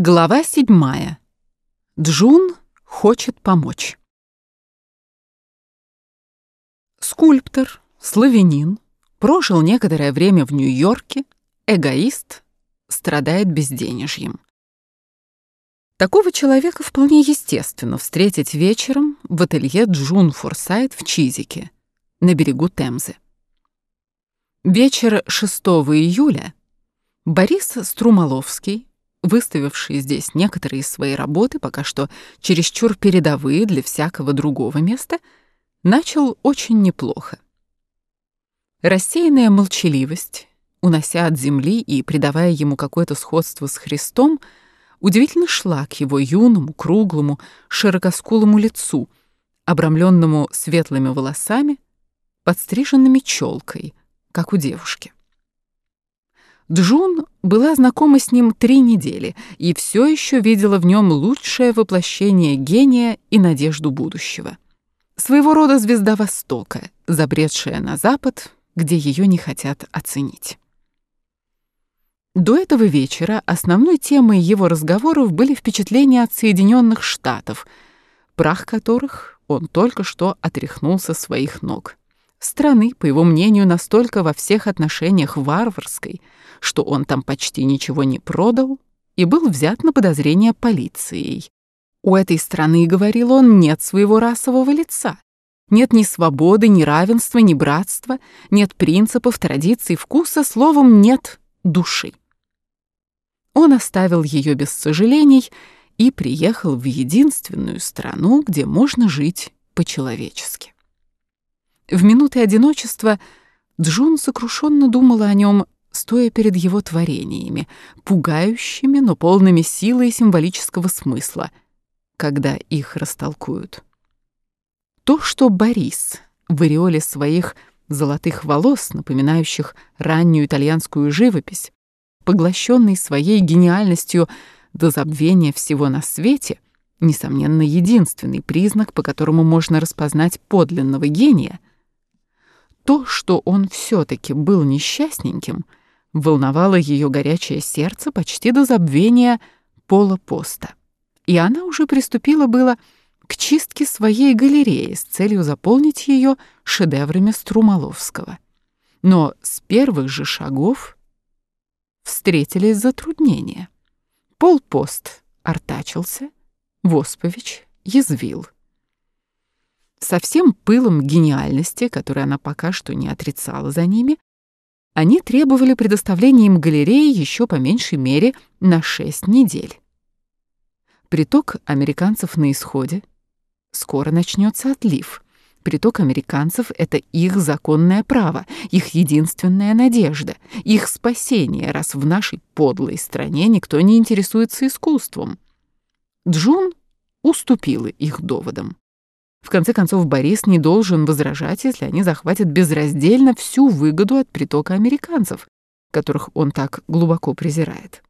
Глава седьмая. Джун хочет помочь. Скульптор, славянин, прожил некоторое время в Нью-Йорке, эгоист, страдает безденежьем. Такого человека вполне естественно встретить вечером в ателье Джун Форсайт в Чизике, на берегу Темзы. Вечер 6 июля Борис Струмоловский, выставивший здесь некоторые свои работы, пока что чересчур передовые для всякого другого места, начал очень неплохо. Рассеянная молчаливость, унося от земли и придавая ему какое-то сходство с Христом, удивительно шла к его юному, круглому, широкоскулому лицу, обрамленному светлыми волосами, подстриженными челкой, как у девушки. Джун была знакома с ним три недели и все еще видела в нем лучшее воплощение гения и надежду будущего. Своего рода звезда Востока, забредшая на Запад, где ее не хотят оценить. До этого вечера основной темой его разговоров были впечатления от Соединенных Штатов, прах которых он только что отряхнул со своих ног страны, по его мнению, настолько во всех отношениях варварской, что он там почти ничего не продал и был взят на подозрение полицией. У этой страны, говорил он, нет своего расового лица. Нет ни свободы, ни равенства, ни братства, нет принципов, традиций, вкуса, словом, нет души. Он оставил ее без сожалений и приехал в единственную страну, где можно жить по-человечески. В минуты одиночества Джун сокрушенно думала о нем, стоя перед его творениями, пугающими, но полными силы и символического смысла, когда их растолкуют. То, что Борис в ореоле своих золотых волос, напоминающих раннюю итальянскую живопись, поглощенный своей гениальностью до забвения всего на свете, несомненно, единственный признак, по которому можно распознать подлинного гения — то, что он все-таки был несчастненьким, волновало ее горячее сердце почти до забвения пола поста. И она уже приступила было к чистке своей галереи с целью заполнить ее шедеврами Струмоловского. Но с первых же шагов встретились затруднения. Полпост артачился, Воспович язвил со всем пылом гениальности, который она пока что не отрицала за ними, они требовали предоставления им галереи еще по меньшей мере на шесть недель. Приток американцев на исходе. Скоро начнется отлив. Приток американцев — это их законное право, их единственная надежда, их спасение, раз в нашей подлой стране никто не интересуется искусством. Джун уступила их доводам. В конце концов, Борис не должен возражать, если они захватят безраздельно всю выгоду от притока американцев, которых он так глубоко презирает.